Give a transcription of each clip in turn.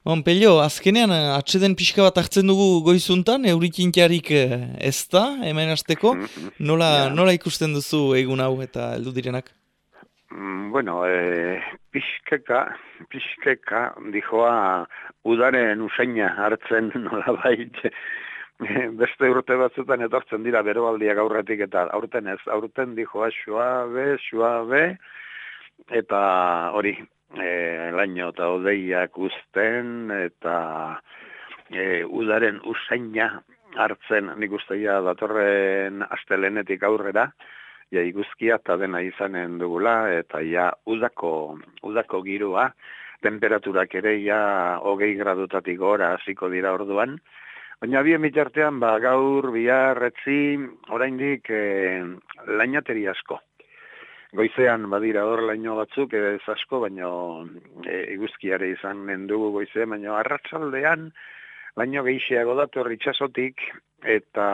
Pelio, azkenean eh, atseden pixka bat hartzen dugu goizuntan, eurikintiarik eh, ez da, hemen azteko. Nola, nola ikusten duzu egun hau eta heldu direnak? Mm, bueno, e, pixkeka, pixkeka, dijoa udaren usaina hartzen nola baita. beste urte batzutan etortzen dira beroaldiak aurretik eta aurten ez, aurten dijoa suabe, suabe, eta hori, e, laino eta odeiak usten, eta e, udaren usaina hartzen nik usteia datorren astelenetik aurrera, ja iguzkia eta dena izanen dugula, eta ja udako, udako girua, temperaturak ere ja hogei gradutatik gora hasiko dira orduan, Baina bi emitartean, ba, gaur, bihar, etzi, oraindik e, lainateri asko. Goizean badira hor laino batzuk, ez asko, baina e, iguzkiare izan nendugu goizean, baina arratsaldean laino gehiago dator itxasotik, eta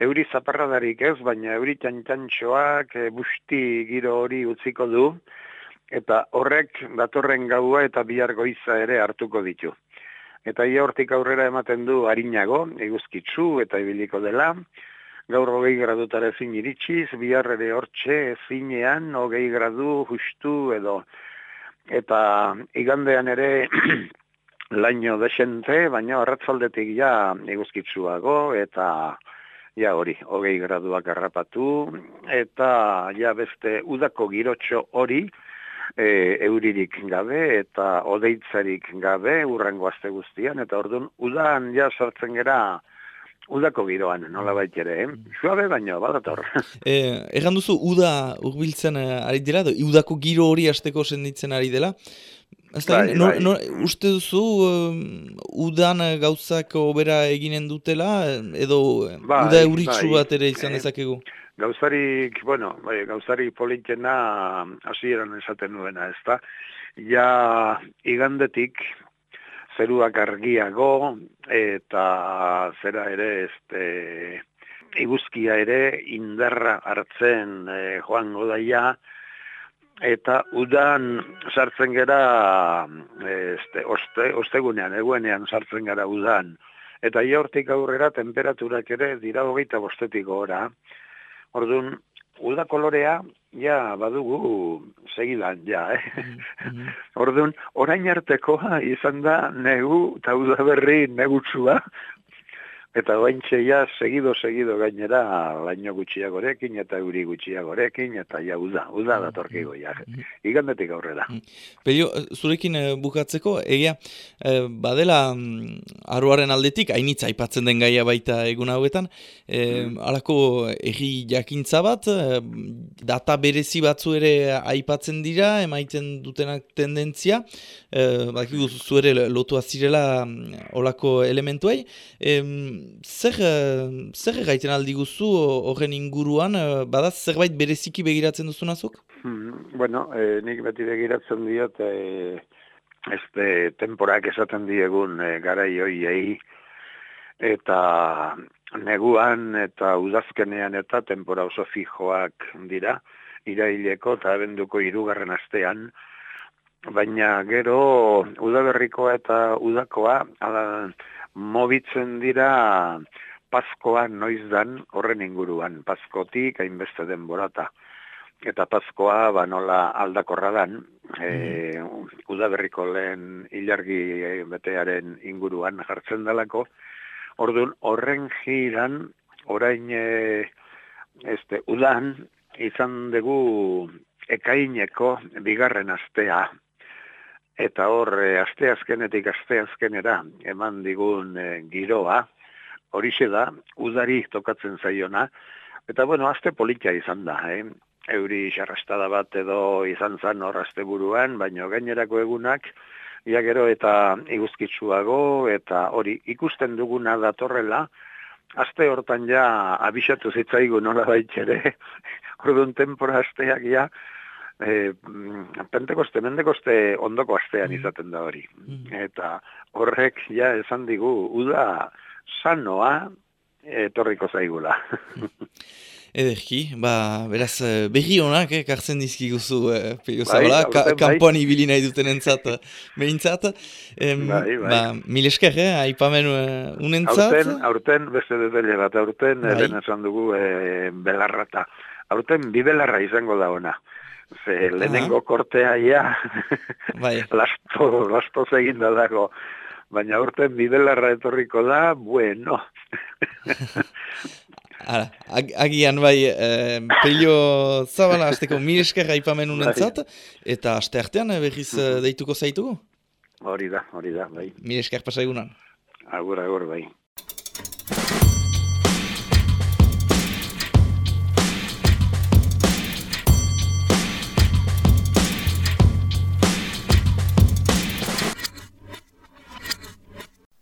euri zaparradarik ez, baina euri txantxantxoak e, busti giro hori utziko du, eta horrek datorren gaua eta bihar goiza ere hartuko ditu. Eta ia hortik aurrera ematen du harinago, eguzkitzu eta ibiliko dela, gaur hogei gradutara ezin iritsiz, bihar ere hortxe ezinean hogei gradu justu edo, eta igandean ere laino desente, baina arratzaldetik ja eguzkitzuago eta ja hori, hogei graduak harrapatu, eta ja beste udako girotxo hori, e, euririk gabe eta odeitzarik gabe urrengo aste guztian. Eta ordun udan ja sortzen gera udako giroan nola bait ere eh? suabe baino badator eh egan duzu uda hurbiltzen eh, ari dela edo udako giro hori asteko senditzen ari dela Azta, bai, no, bai. no, uste duzu udan gauzak obera eginen dutela edo bai, uda euritzu bai. bat ere izan eh, dezakegu? Gauzarik, bueno, bai, gauzarik politena hasieran esaten nuena, ez da? Ja, igandetik, zeruak argiago, eta zera ere, este, iguzkia ere, indarra hartzen e, joango daia, eta udan sartzen gera, este, oste, ostegunean, eguenean sartzen gara udan, eta ia hortik aurrera temperaturak ere dira hogeita bostetik gora, Orduan, uda kolorea, ja, badugu segidan, ja, eh? Mm -hmm. Orduan, orain artekoa izan da negu, eta uda berri negutsua, Eta baintxe ja, segido, segido gainera, laino gutxiagorekin eta euri gutxiagorekin, eta ja, uda, uda da torkigo, ja. Igandetik aurrera. Perio, zurekin eh, bukatzeko, egia, eh, badela, mm, aruaren aldetik, hainitza aipatzen den gaia baita egun hauetan, eh, mm. alako egi jakintza bat, eh, data berezi batzu ere aipatzen dira, emaiten dutenak tendentzia, eh, bakigu zuere lotu azirela mm, olako elementuei, eh, zer, eh, zer gaiten aldi guzu horren inguruan, eh, badaz zerbait bereziki begiratzen duzu nazuk? Hmm, bueno, eh, nik beti begiratzen diot, eh, este temporak esaten diegun eh, garai hoiei, eta neguan eta udazkenean eta tempora oso fijoak dira, iraileko eta abenduko irugarren astean, baina gero udaberrikoa eta udakoa, ala, mobitzen dira Paskoa noizdan horren inguruan, Paskotik hainbeste denborata. Eta Paskoa ba nola aldakorra dan, e, udaberriko lehen ilargi betearen inguruan jartzen dalako, orduan horren jiran, orain e, este, udan izan dugu ekaineko bigarren astea, eta hor e, aste azkenetik aste azkenera eman digun e, giroa horixe da udari tokatzen zaiona eta bueno aste politia izan da eh? euri xarrastada bat edo izan zan hor buruan baino gainerako egunak ia gero eta iguzkitsuago eta hori ikusten duguna datorrela aste hortan ja abisatu zitzaigu nola baitzere orduan tempora asteak ja e, pentekoste, mendekoste ondoko astean mm. izaten da hori. Mm. Eta horrek, ja, esan digu, uda sanoa etorriko zaigula. Ederki, ba, beraz, eh, berri honak, eh, kartzen dizkiguzu, eh, peio zabala, bai, ka, kampuan bai. ibili nahi duten entzat, eh, behintzat. Em, bai, bai. Ba, mil esker, eh, haipamen uh, unentzat. Aurten, aurten, beste detele bat, aurten, bai. esan dugu, eh, belarrata. Aurten, bi belarra izango da ona. Ze, lehenengo kortea, ja, bai. lasto, lasto zegin da dago. Baina aurten, bi belarra etorriko da, bueno. Ara, ag agian bai, eh, pelio zabala azteko mil esker haipamen unentzat, bai. eta aste artean eh, berriz eh, deituko zaitugu? Hori da, hori da, bai. Mil esker pasa egunan. Agur, agur, bai.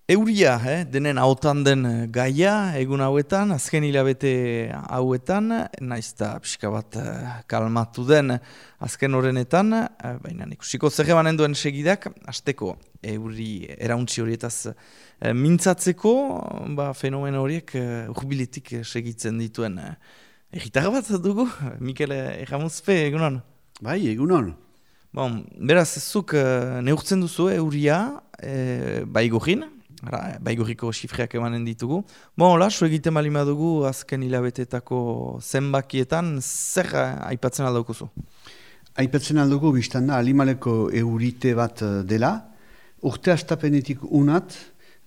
Euria, eh, denen hautan den eh, gaia, egun hauetan, azken hilabete hauetan, naiz eta pixka bat uh, kalmatu den azken horrenetan, uh, baina ikusiko zer emanen duen segidak, azteko euri erauntzi horietaz mintzatzeko, ba, fenomen horiek urbiletik segitzen dituen egitar bat dugu, Mikel Erramuzpe, egunon? Bai, egunon. Bon, beraz, zuk neurtzen duzu euria, uh, bai gorin, Ara, baigurriko xifreak emanen ditugu. Bon, hola, su egiten malima dugu azken hilabetetako zenbakietan, zer aipatzen aldaukuzu? Aipatzen aldugu biztan da, alimaleko eurite bat eh, dela, urte astapenetik unat,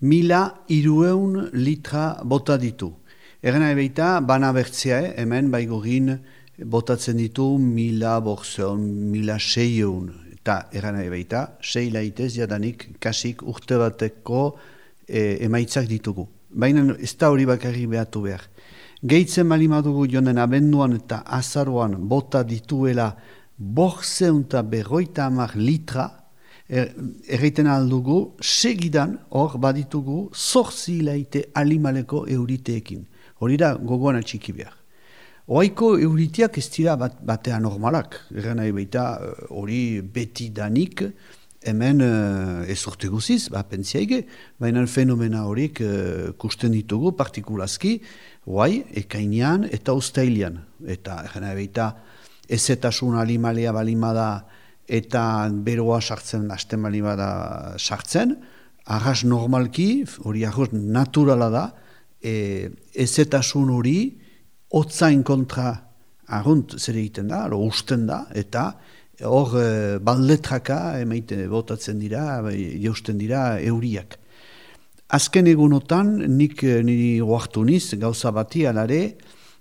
mila irueun litra bota ditu. Erena ebeita, bana bertzea, eh, hemen baigurin botatzen ditu mila borzeon, mila seieun. Eta erena ebeita, sei laitez jadanik kasik urte bateko e, emaitzak ditugu. Baina ez da hori bakarri behatu behar. Gehitzen malimadugu jonen abenduan eta azaruan bota dituela borzeun eta berroita amak litra, er, erreiten aldugu, segidan hor baditugu zorzi laite alimaleko euriteekin. Hori da gogoan atxiki behar. Oaiko euritiak ez dira bat, batea normalak. Erren nahi baita hori beti danik, hemen uh, ez urte guziz, ba, pentsiaige, baina fenomena horiek uh, kusten ditugu partikulazki, guai, ekainean eta ustailian. Eta, jena ebeita, ez eta balimada eta beroa sartzen, hasten balimada sartzen, arras normalki, hori arras naturala da, e, ez eta hori, otzain kontra argunt zer egiten da, lo usten da, eta hor e, balletraka emaite botatzen dira, bai, jausten dira euriak. Azken egunotan nik eh, niri oartu niz, gauza bati alare,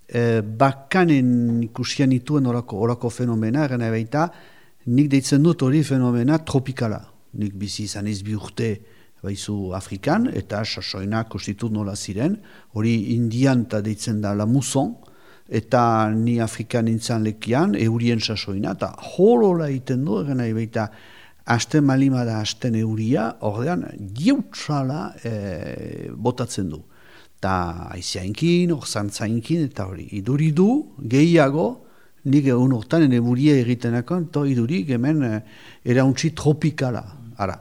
e, bakanen ikusian ituen orako, orako fenomena, gana baita, nik deitzen dut hori fenomena tropikala. Nik bizi izan ez bi urte baizu Afrikan, eta sasoina konstitut nola ziren, hori indian eta deitzen da la muson, eta ni Afrikan nintzen lekian, eurien sasoina, eta horola iten du, egin nahi baita, asten malima da asten euria, ordean, giutsala e, botatzen du. Ta aiziainkin, orzantzainkin, eta hori, iduri du, gehiago, nik egun hortan, ene buria egitenako, to iduri, hemen e, erauntzi tropikala, ara.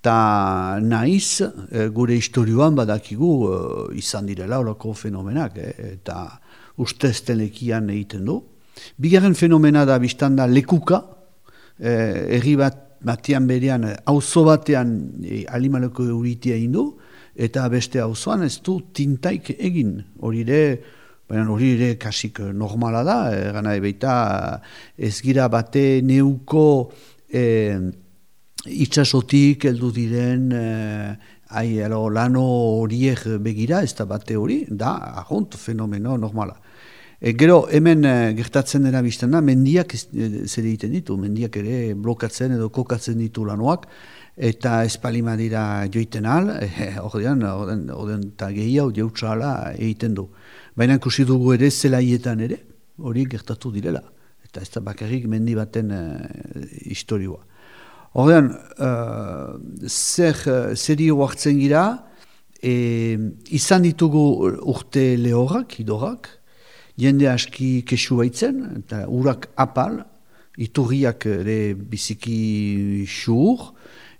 Ta naiz, e, gure historioan badakigu, e, izan direla horako fenomenak, e, eta usteztelekian egiten du. Bigarren fenomena da biztan da lekuka, eh, erri bat batian berean, auzo batean eh, alimaleko euritia indu, eta beste auzoan ez du tintaik egin. Hori ere, baina hori ere kasik normala da, eh, gana ebeita ez gira bate neuko eh, itxasotik heldu diren eh, Ai, alo, lano horiek begira, ez da bate hori, da, ahont, fenomeno normala. E, gero, hemen e, gertatzen dena bizten da, mendiak e, zer egiten ditu, mendiak ere blokatzen edo kokatzen ditu lanoak, eta espalima dira joiten al, ordean, ordean, eta gehiago jautza ala egiten du. Baina ikusi dugu ere zelaietan ere, hori gertatu direla. Eta ez da bakarrik mendi baten e, historioa. Ordean, uh, zer, zeri oartzen gira, e, izan ditugu urte lehorrak, idorak, jende aski kesu baitzen, eta urak apal, iturriak ere biziki xur,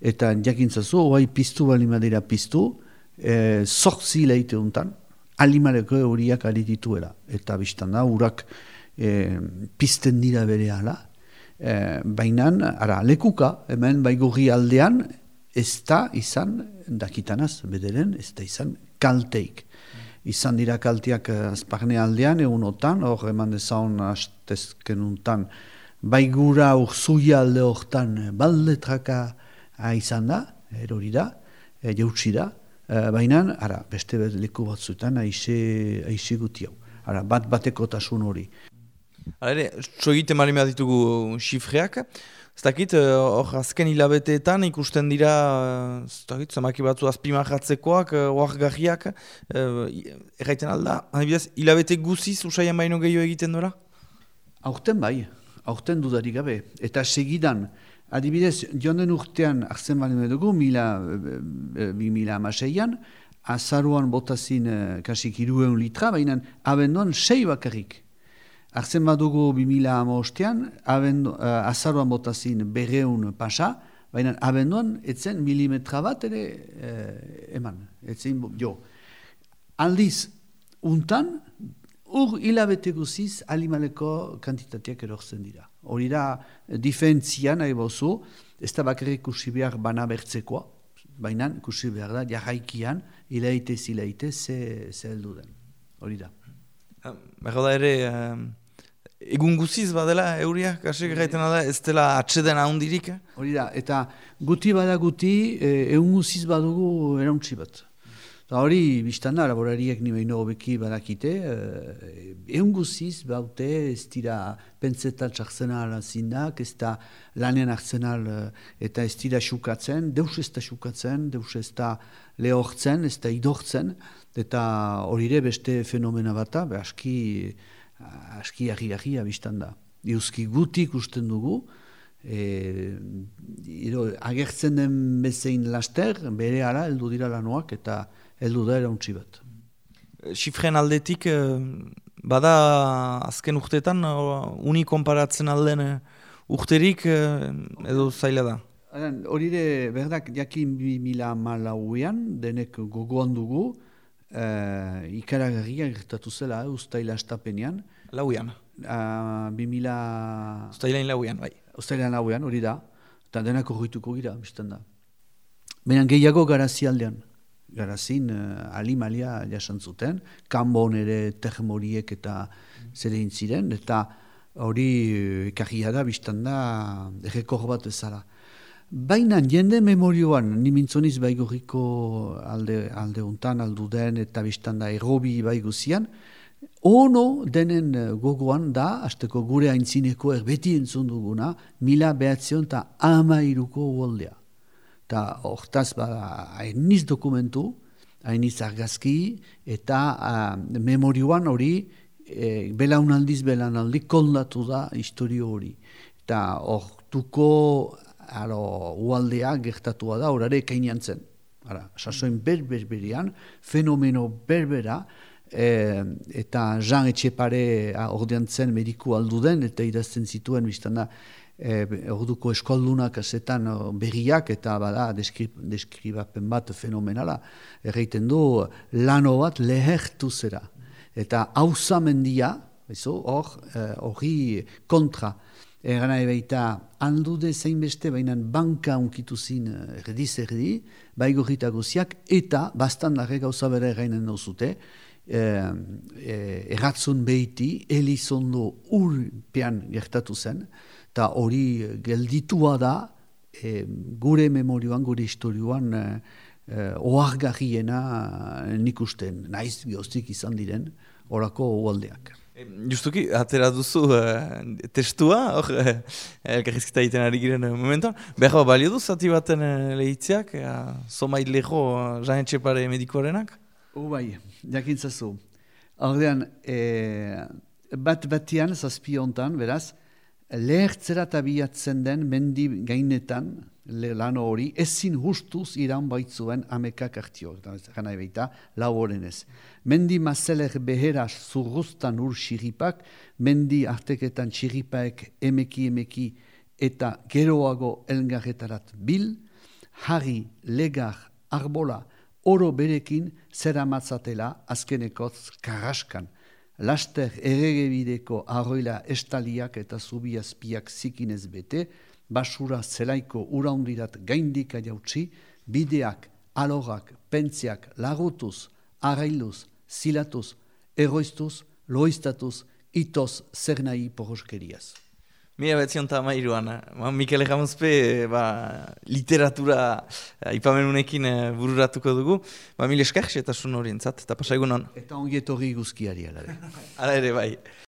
eta jakintzazu, oai piztu bali madera piztu, e, sortzi leite untan, alimaleko euriak ari dituela. Eta biztan da, urak e, pizten dira bere ala. E, Baina, ara, lekuka, hemen baigurri aldean, ez da izan, dakitanaz, bederen, ez da izan kalteik. Izan dira kalteak azparne aldean, egunotan, hor eman dezaun hastezkenuntan, baigura urzuia alde hortan, baldetraka izan da, erori da, e, jautsi da, Eh, baina, ara, beste leku batzuetan aixe, aixe guti hau. Ara, bat bateko tasun hori. Hala ere, txo egiten mali ditugu xifreak. Ez dakit, eh, hor azken hilabeteetan ikusten dira, eh, ez dakit, zamaki batzu azpimarratzekoak, oak gajiak, erraiten alda, hanibidez, hilabete guziz usaian baino gehiago egiten dora? Aurten bai, aurten dudarik gabe. Eta segidan, Adibidez, joan urtean, arzen bali dugu, mila, bi mila amaseian, azaruan botazin kasik irueun litra, baina abenduan sei bakarrik. Arzen badugu bi mila amaostean, e, azaruan botazin berreun pasa, baina abenduan etzen milimetra bat ere eman, etzen jo. Aldiz, untan, ur hilabete guziz alimaleko kantitateak erortzen dira. Hori da, difentzia nahi bozu, ez da bakarrik kusi behar bana bertzekoa, baina kusi behar da, jarraikian, hilaite zilaite, ze, ze heldu den. Hori da. Bego da ere, egun guziz badela, euria, kasik gaiten da, ez dela atxeden ahondirik? Hori da, eta guti bada guti, eh, egun guziz badugu erauntzi bat. Eta hori, biztan da, laborariek ni behin hobeki badakite, eh, egun guziz, baute, ez dira pentsetan txartzena zindak, ez da lanean hartzenal eh, eta ez dira xukatzen, deus ez da xukatzen, deus ez da lehortzen, ez da idortzen, eta hori ere beste fenomena bata, be aski, aski ahi biztan da. Euski gutik usten dugu, e, agertzen den bezein laster, bere ara, heldu dira lanuak, eta heldu da erauntzi bat. Sifren aldetik, eh, bada azken urteetan, uni konparatzen alden eh, urterik edo zaila da? Hori de, berdak, jakin bi mila malauean, denek gogoan dugu, uh, ikaragarria gertatu zela, uh, ustaila estapenean. Lauean? Uh, bi mila... Ustailain lauean, bai. Ustailain lauean, hori da. Eta denak horretuko gira, bizten da. Baina gehiago garazi aldean garazin uh, alimalia jasan zuten, kanbon ere termoriek eta zere ziren, eta hori ekarria da, biztan da, errekor bat ezara. Baina jende memorioan, nimintzoniz baiguriko alde, alde untan, aldu den, eta biztan da, errobi baiguzian, ono denen uh, gogoan da, azteko gure haintzineko erbeti entzun duguna, mila behatzion eta ama iruko uoldea eta hortaz bada hainiz dokumentu, hainiz argazki, eta uh, memorioan hori e, belaunaldiz belaunaldi kondatu da historio hori. Eta hortuko ualdea gertatua da, horare kainan zen. Ara, sasoen berberberian, fenomeno berbera, e, eta Jean Etxepare ordean zen mediku alduden, eta idazten zituen biztana, e, orduko eskoldunak azetan berriak eta bada deskrip, deskribapen bat fenomenala. Erreiten du lano bat lehertu zera. Eta hauza mendia, hor, e, hori kontra, Eran nahi baita, aldude zein beste, baina banka unkitu zin e, erdiz erdi, baigo guziak, eta bastan lage gauza bere gainen dauzute, e, e, erratzun behiti, elizondo urpean gertatu zen, eta hori gelditua da e, gure memorioan, gure historioan e, e, oargarriena nik usten, naiz goztik izan diren, orako ualdeak. Justuki, atera duzu testua, hor, uh, elkarrizkita egiten ari giren momentuan. Behar balio du zati baten uh, lehitzeak, uh, somait leho uh, jaen txepare medikoarenak? bai, jakintzazu. Ordean, bat batian, zazpi hontan, beraz, lehertzera tabiatzen den mendi gainetan lano hori, ezin hustuz iran baitzuen amekak hartio, gana ebeita, lau horren ez. Mendi mazeler behera zurruztan ur xiripak, mendi arteketan xiripaek emeki emeki eta geroago elgarretarat bil, harri, legar, arbola, oro berekin zera matzatela azkenekotz karraskan. Laster erregebideko arroila estaliak eta zubiazpiak zikinez bete, basura zelaiko uraundirat gaindika jautsi, bideak, alogak, pentziak, lagutuz, arrailuz, zilatuz, egoiztuz, loiztatuz, itoz zer nahi poroskeriaz. Mila betzion eta mairuan, ba, Mikel Jamuzpe ba, literatura ipamenunekin eh, bururatuko dugu. Ba, mila eskak, eta sun hori entzat, eta pasaigun Eta ongietorri guzkiari, alare. Ala ere, bai.